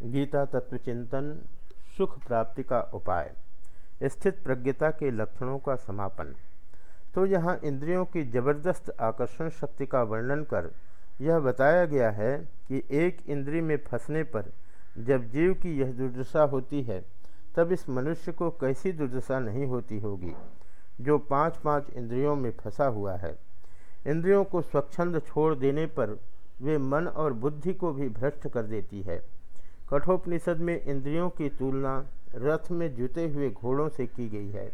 गीता तत्व चिंतन सुख प्राप्ति का उपाय, स्थित प्रज्ञता के लक्षणों का समापन। तो यहाँ इंद्रियों की ज़बरदस्त आकर्षण शक्ति का वर्णन कर यह बताया गया है कि एक इंद्री में फंसने पर जब जीव की यह दुर्दशा होती है, तब इस मनुष्य को कैसी दुर्दशा नहीं होती होगी, जो पाँच पाँच इंद्रियों में फंसा हुआ है। इंद्रियों को स्वच्छंद छोड़ देने पर वे मन और बुद्धि को भी भ्रष्ट कर देती है। कठोपनिषद में इंद्रियों की तुलना रथ में जुते हुए घोड़ों से की गई है,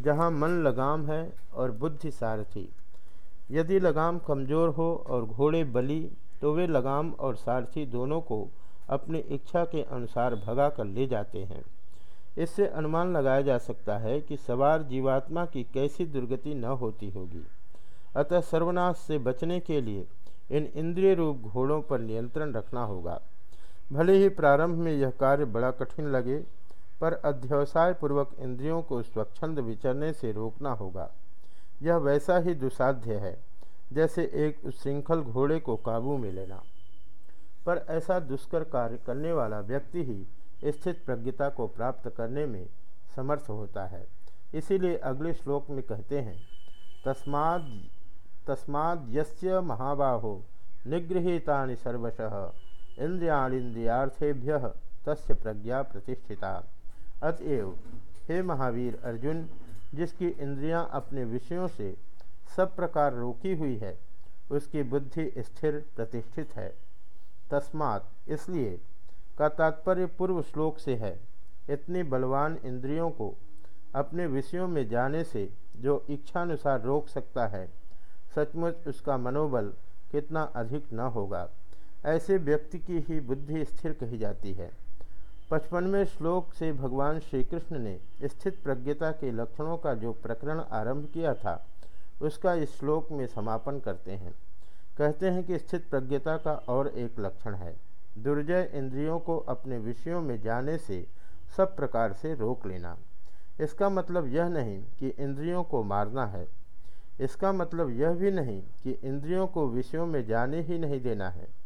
जहाँ मन लगाम है और बुद्धि सारथी। यदि लगाम कमज़ोर हो और घोड़े बली तो वे लगाम और सारथी दोनों को अपनी इच्छा के अनुसार भगा कर ले जाते हैं। इससे अनुमान लगाया जा सकता है कि सवार जीवात्मा की कैसी दुर्गति न होती होगी। अतः सर्वनाश से बचने के लिए इन इंद्रिय रूप घोड़ों पर नियंत्रण रखना होगा। भले ही प्रारंभ में यह कार्य बड़ा कठिन लगे, पर अध्यवसाय पूर्वक इंद्रियों को स्वच्छंद विचरने से रोकना होगा। यह वैसा ही दुसाध्य है, जैसे एक श्रृंखल घोड़े को काबू में लेना। पर ऐसा दुष्कर कार्य करने वाला व्यक्ति ही स्थित प्रज्ञता को प्राप्त करने में समर्थ होता है। इसीलिए अगले श्लोक में कहते हैं तस्माद तस्माद यस्य महाबाहो निगृहीता सर्वशः। इंद्रियाणीन्द्रियार्थेभ्य तस्य प्रज्ञा प्रतिष्ठिता। अतएव हे महावीर अर्जुन, जिसकी इंद्रियाँ अपने विषयों से सब प्रकार रोकी हुई है, उसकी बुद्धि स्थिर प्रतिष्ठित है। तस्मात इसलिए का तात्पर्य पूर्व श्लोक से है, इतनी बलवान इंद्रियों को अपने विषयों में जाने से जो इच्छानुसार रोक सकता है, सचमुच उसका मनोबल कितना अधिक न होगा। ऐसे व्यक्ति की ही बुद्धि स्थिर कही जाती है। पचपनवें श्लोक से भगवान श्री कृष्ण ने स्थित प्रज्ञता के लक्षणों का जो प्रकरण आरंभ किया था, उसका इस श्लोक में समापन करते हैं। कहते हैं कि स्थित प्रज्ञता का और एक लक्षण है। दुर्जय इंद्रियों को अपने विषयों में जाने से सब प्रकार से रोक लेना। इसका मतलब यह नहीं कि इंद्रियों को मारना है। इसका मतलब यह भी नहीं कि इंद्रियों को विषयों में जाने ही नहीं देना है।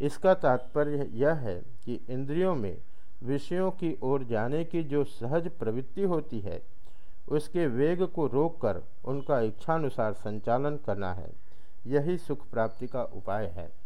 इसका तात्पर्य यह है कि इंद्रियों में विषयों की ओर जाने की जो सहज प्रवृत्ति होती है, उसके वेग को रोककर उनका इच्छानुसार संचालन करना है। यही सुख प्राप्ति का उपाय है।